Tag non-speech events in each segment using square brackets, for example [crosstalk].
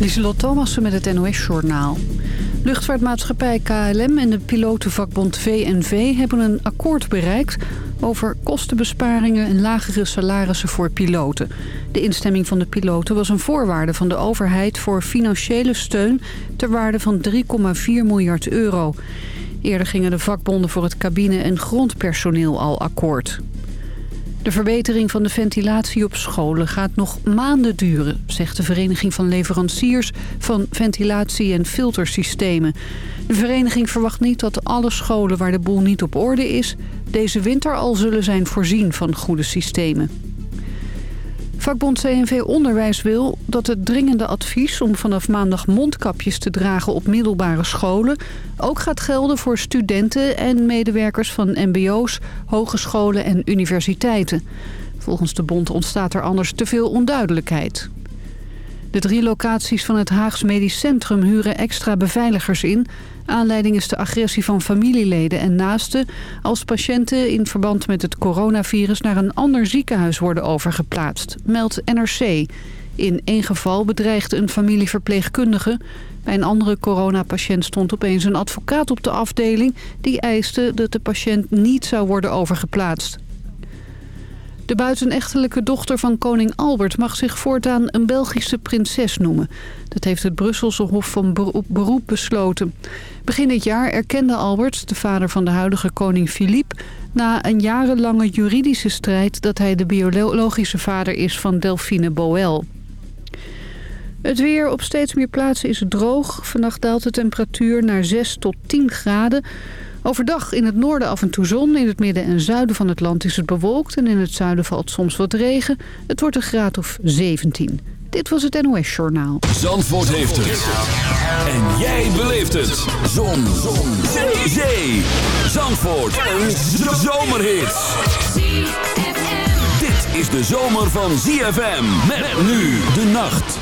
Lieselot Thomassen met het NOS-journaal. Luchtvaartmaatschappij KLM en de pilotenvakbond VNV hebben een akkoord bereikt... over kostenbesparingen en lagere salarissen voor piloten. De instemming van de piloten was een voorwaarde van de overheid... voor financiële steun ter waarde van 3,4 miljard euro. Eerder gingen de vakbonden voor het cabine- en grondpersoneel al akkoord. De verbetering van de ventilatie op scholen gaat nog maanden duren... zegt de Vereniging van Leveranciers van Ventilatie- en Filtersystemen. De vereniging verwacht niet dat alle scholen waar de boel niet op orde is... deze winter al zullen zijn voorzien van goede systemen. Vakbond CNV Onderwijs wil dat het dringende advies om vanaf maandag mondkapjes te dragen op middelbare scholen ook gaat gelden voor studenten en medewerkers van mbo's, hogescholen en universiteiten. Volgens de bond ontstaat er anders te veel onduidelijkheid. De drie locaties van het Haags Medisch Centrum huren extra beveiligers in. Aanleiding is de agressie van familieleden en naasten... als patiënten in verband met het coronavirus naar een ander ziekenhuis worden overgeplaatst, meldt NRC. In één geval bedreigde een familieverpleegkundige. Bij een andere coronapatiënt stond opeens een advocaat op de afdeling... die eiste dat de patiënt niet zou worden overgeplaatst. De buitenechtelijke dochter van koning Albert mag zich voortaan een Belgische prinses noemen. Dat heeft het Brusselse Hof van Beroep besloten. Begin dit jaar erkende Albert, de vader van de huidige koning Philippe... na een jarenlange juridische strijd dat hij de biologische vader is van Delphine Boel. Het weer op steeds meer plaatsen is droog. Vannacht daalt de temperatuur naar 6 tot 10 graden. Overdag in het noorden af en toe zon. In het midden en zuiden van het land is het bewolkt. En in het zuiden valt soms wat regen. Het wordt een graad of 17. Dit was het NOS Journaal. Zandvoort heeft het. En jij beleeft het. Zon. zon. Zee. Zandvoort. Een zomerhit. Dit is de zomer van ZFM. Met nu de nacht.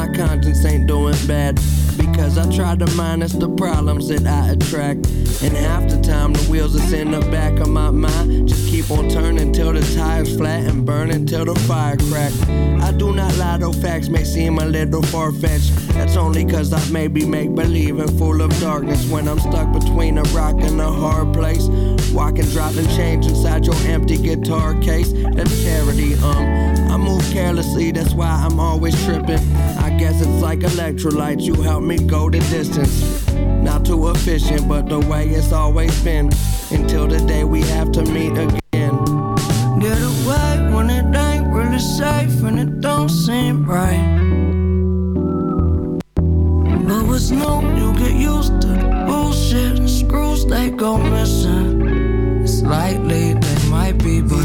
My conscience ain't doing bad. Because I try to minus the problems that I attract. And half the time, the wheels that's in the back of my mind just keep on turning till the tires flat and burning till the fire crack. I do not lie, though facts may seem a little far fetched. That's only cause I maybe make believe and full of darkness when I'm stuck between a rock and a hard place. Walking, dropping change inside your empty guitar case. That's charity, um. I move carelessly, that's why I'm always tripping. I guess it's like electrolytes, you help me go the distance. Not too efficient, but the way it's always been. Until the day we have to meet again. Get away when it ain't really safe and it don't seem right. But what's new, you get used to the bullshit. Screws they go missing. Slightly they might be, but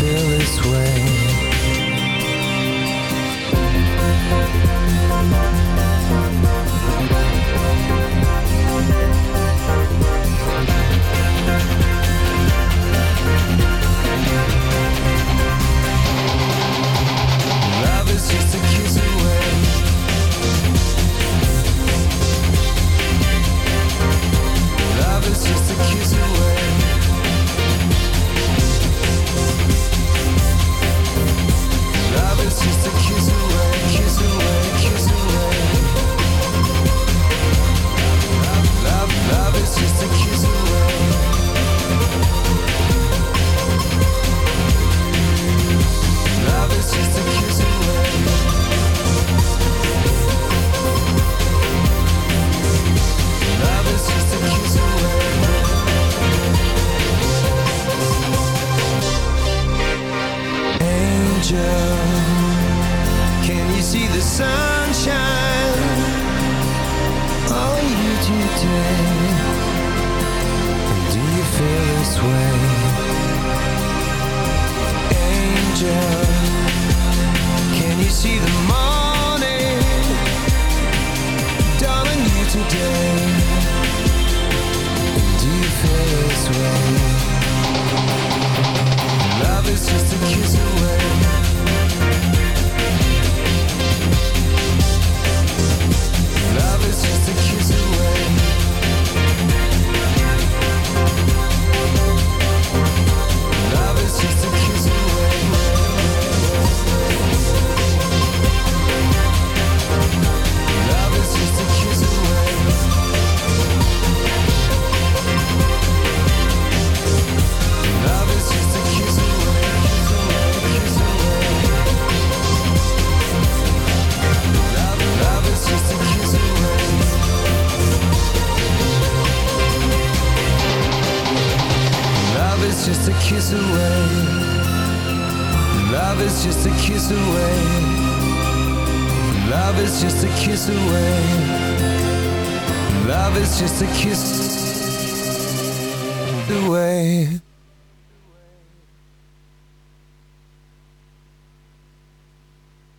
feel this way. Love is just a kiss Love is just a kiss away. Love is just a kiss away.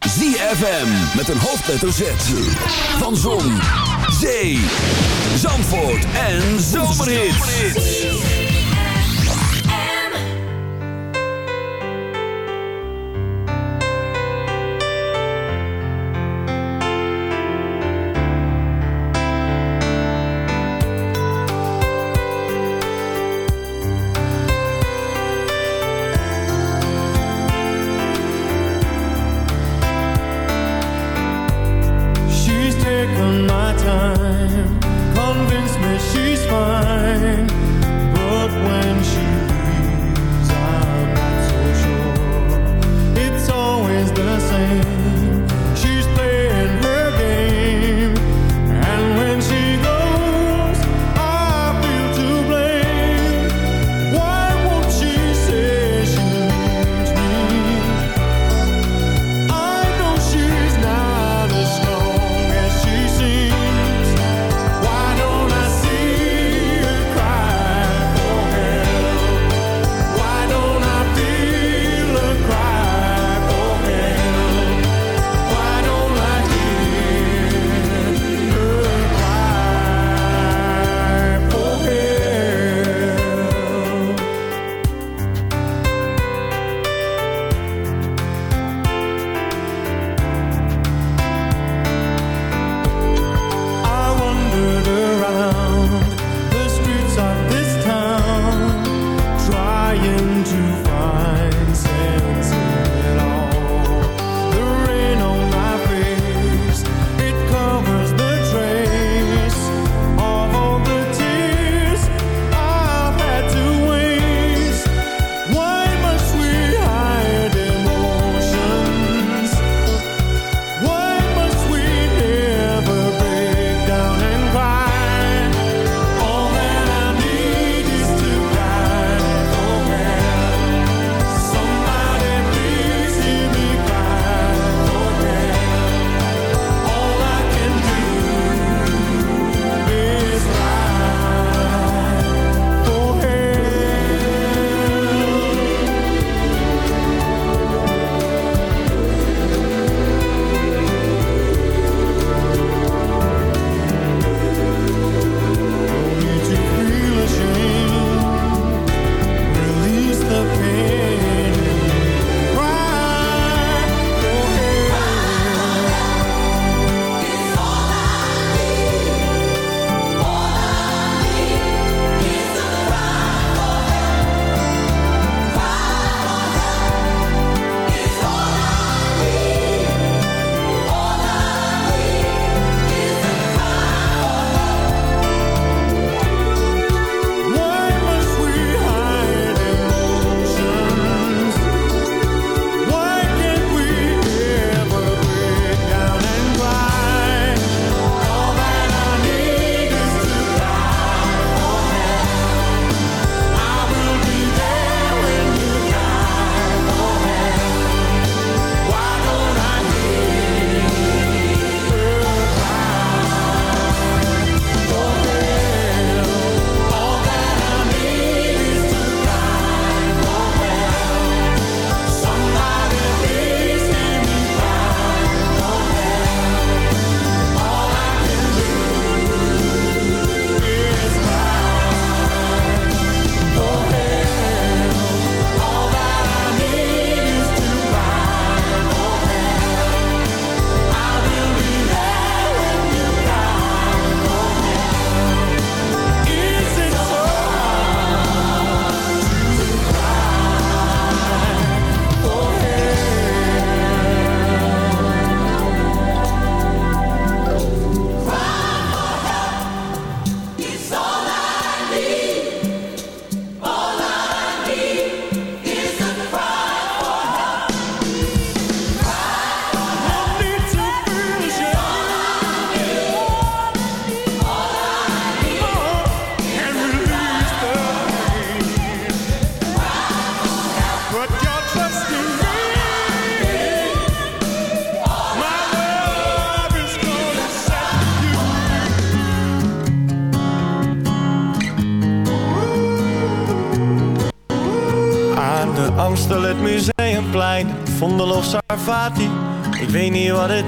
ZFM met een hoofdletter Z. Van Zon, Zee, Zandvoort en Zomerhits.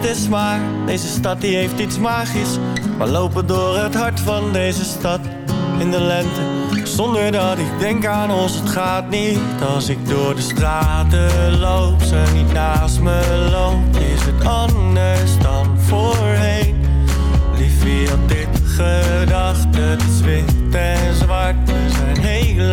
het is waar, deze stad die heeft iets magisch. We lopen door het hart van deze stad in de lente. Zonder dat ik denk aan ons, het gaat niet. Als ik door de straten loop, ze niet naast me loopt, is het anders dan voorheen. Liefie had dit gedacht, het is wit en zwart, we zijn heel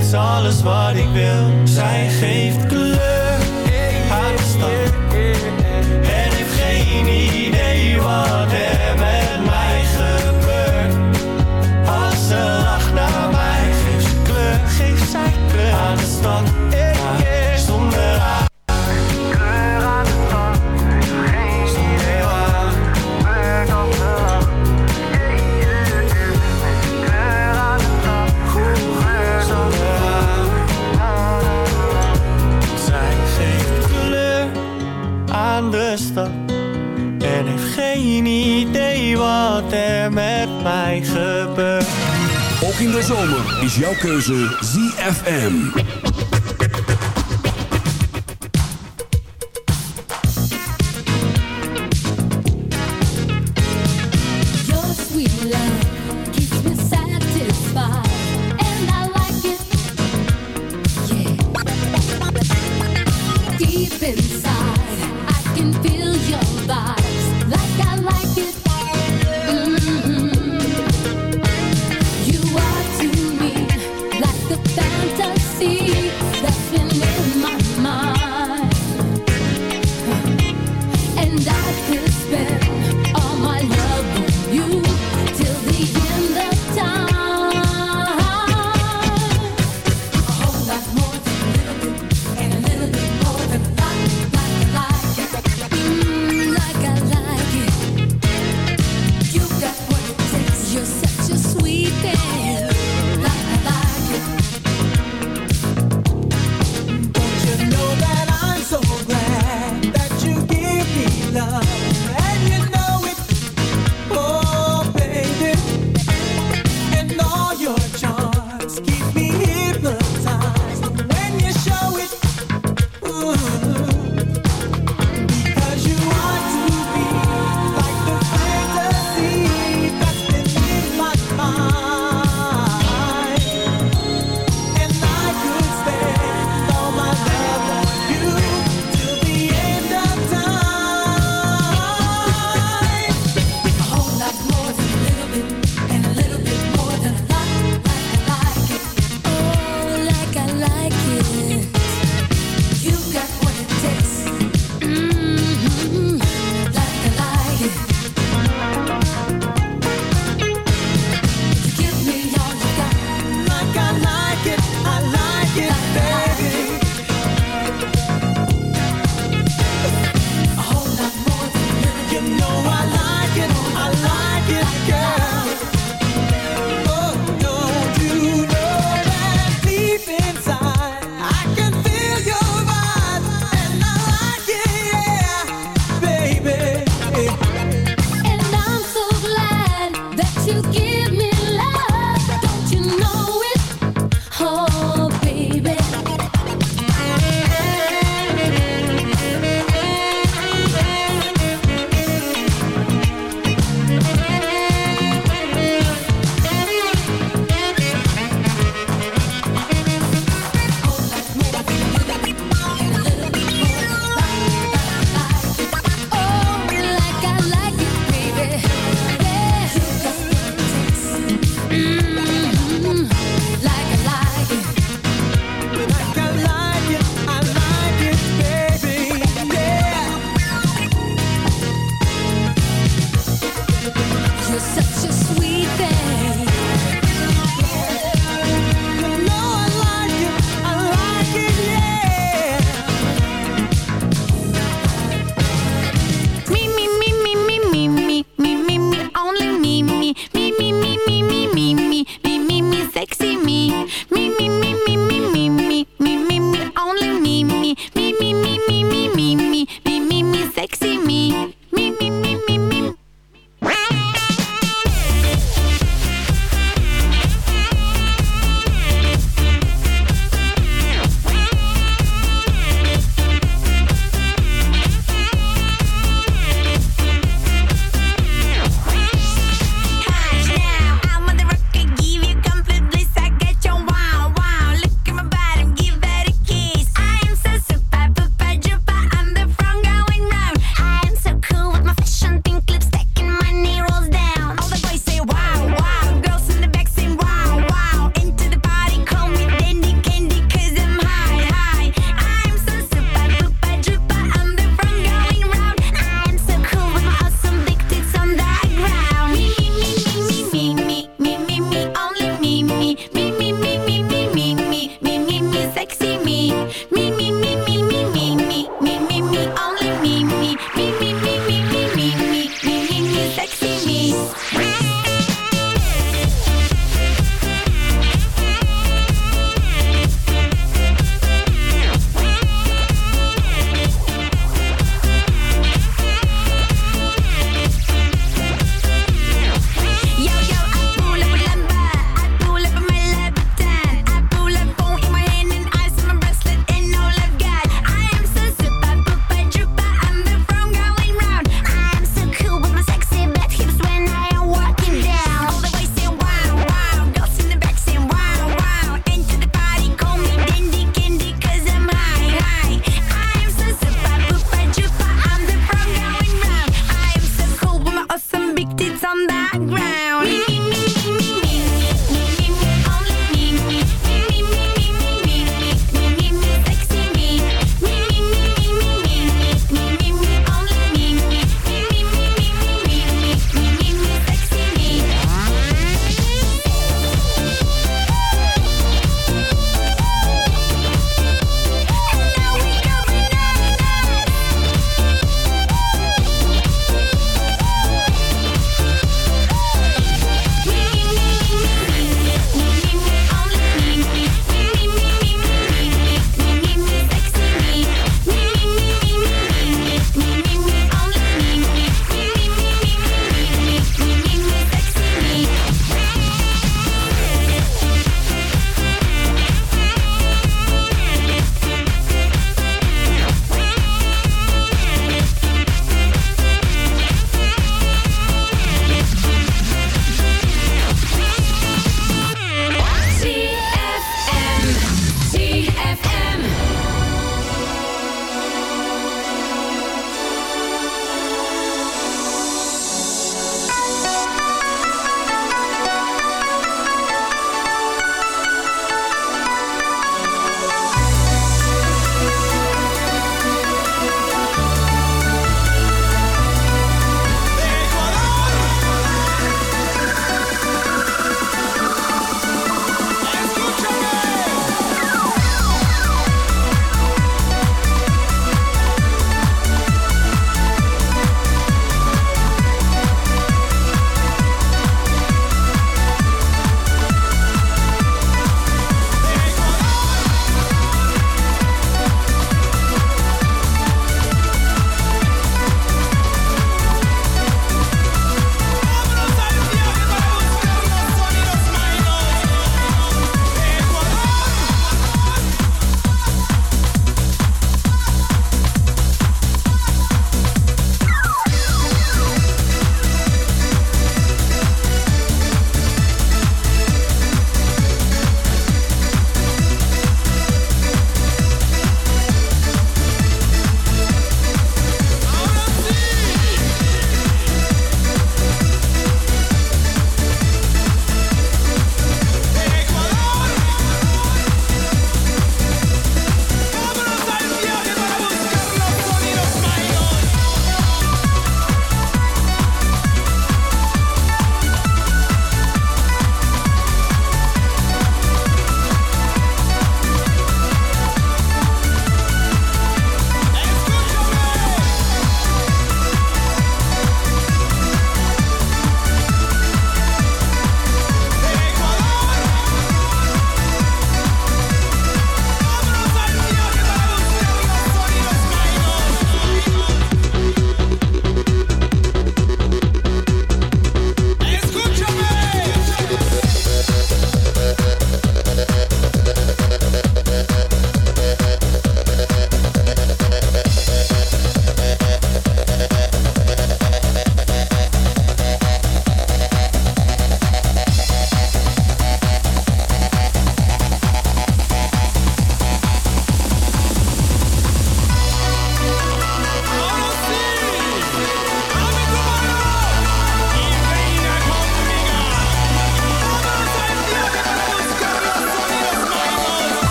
is alles wat ik wil. Zij geeft kleur aan de stad. En heeft geen idee wat er met mij gebeurt. Als ze lacht naar mij, geeft ze kleur, geeft zij kleur aan de stad. stad en heeft geen idee wat er met mij gebeurt. Ook in de zomer is jouw keuze ZFM.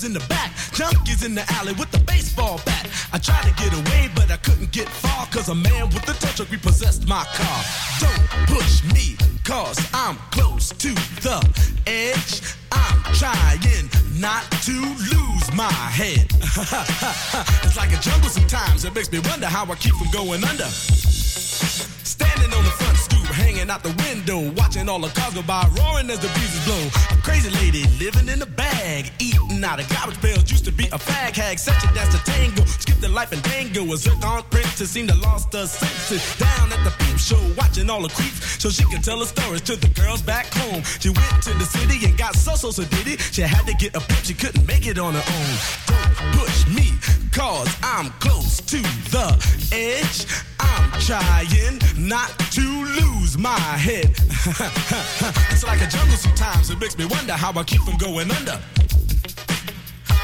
roaches in the back, junkies in the alley with the baseball bat. I tried to get away, but I couldn't get far, cause a man with a tow truck repossessed my car. Don't push me, cause I'm close to the edge. I'm trying not to lose my head. [laughs] it's like a jungle sometimes. It makes me wonder how I keep from going under. Standing on the front stoop, hanging out the window, watching all the cars go by, roaring as the breezes blow. A crazy lady living in a bag, eating out of garbage pails. Used to be a fag hag, such a dance to tango. Skipped the life and tango. Was a zircon princess seemed to lost her senses. Down at the peep show, watching all the creeps, so she could tell her stories to the girls back home. She went to the city and got so so so did it. She had to get a pimp, she couldn't make it on her own. Don't push me, cause I'm close to the edge. I'm trying not to lose my head. [laughs] it's like a jungle sometimes, it makes me wonder how I keep from going under.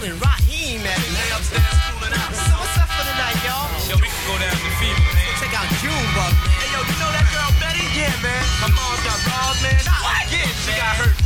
Bill Raheem at. Lay upstairs cooling out. So what's up for tonight, y'all? Yo, we can go down to FEMA, man. Go check out Junebug. Hey, yo, you know that girl Betty? Yeah, man. My mom's got balls, man. What? Yeah, she got hurt.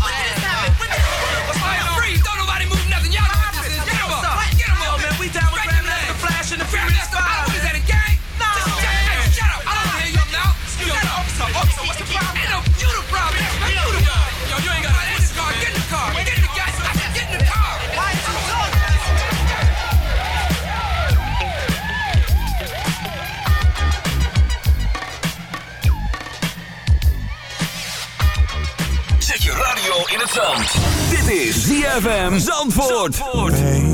ZFM Zandvoort.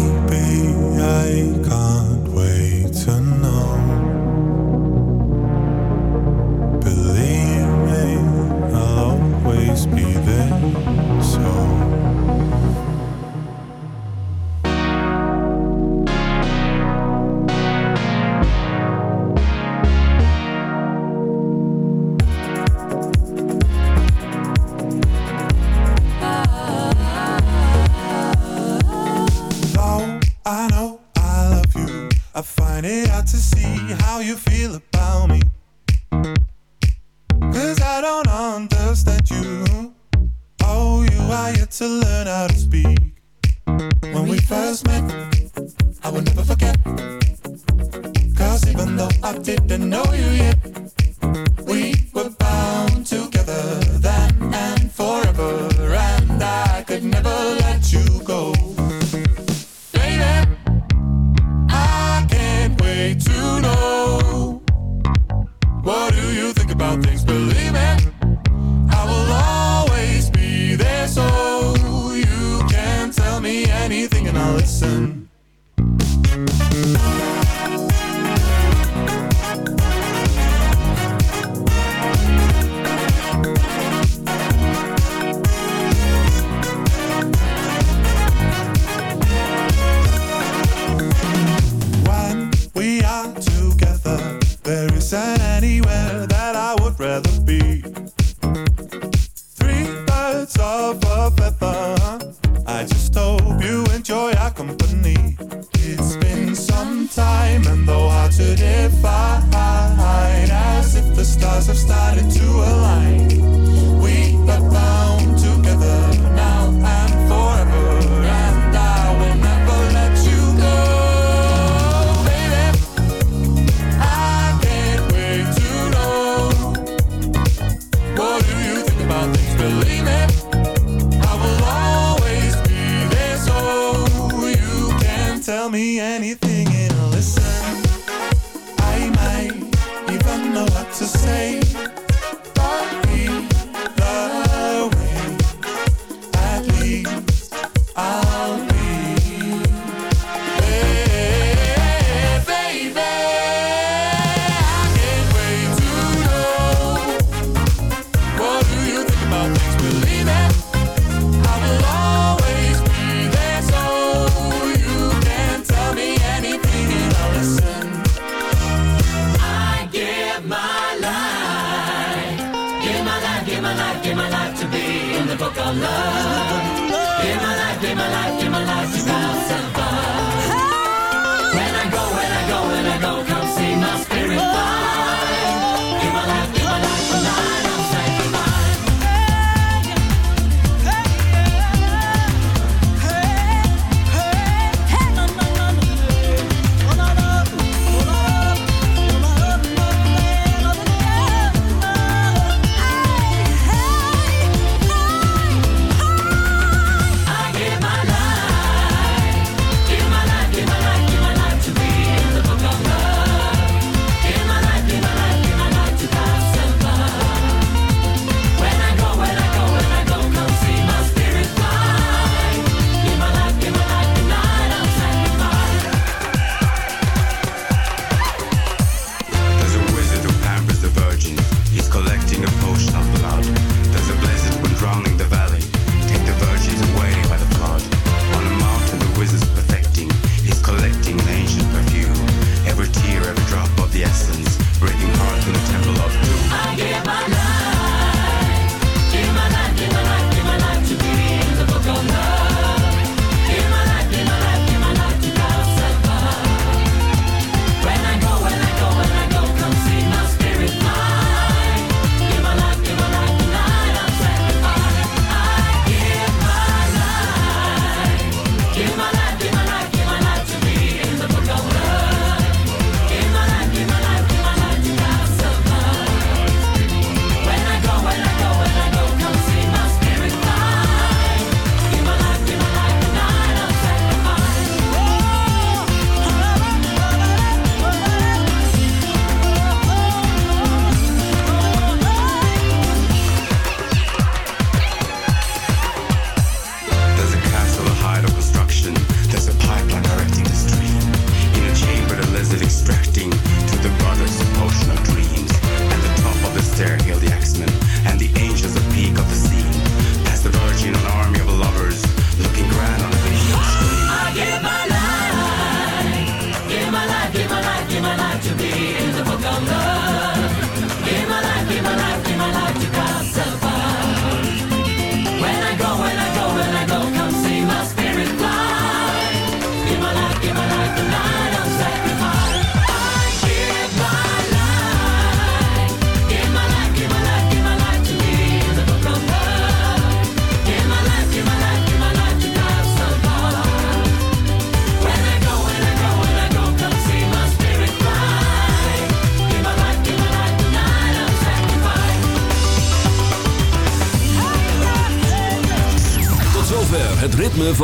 how you feel about me. Cause I don't understand you. Oh, you are yet to learn how to speak. When we first met, I will never forget. Cause even though I didn't know you yet, we were by.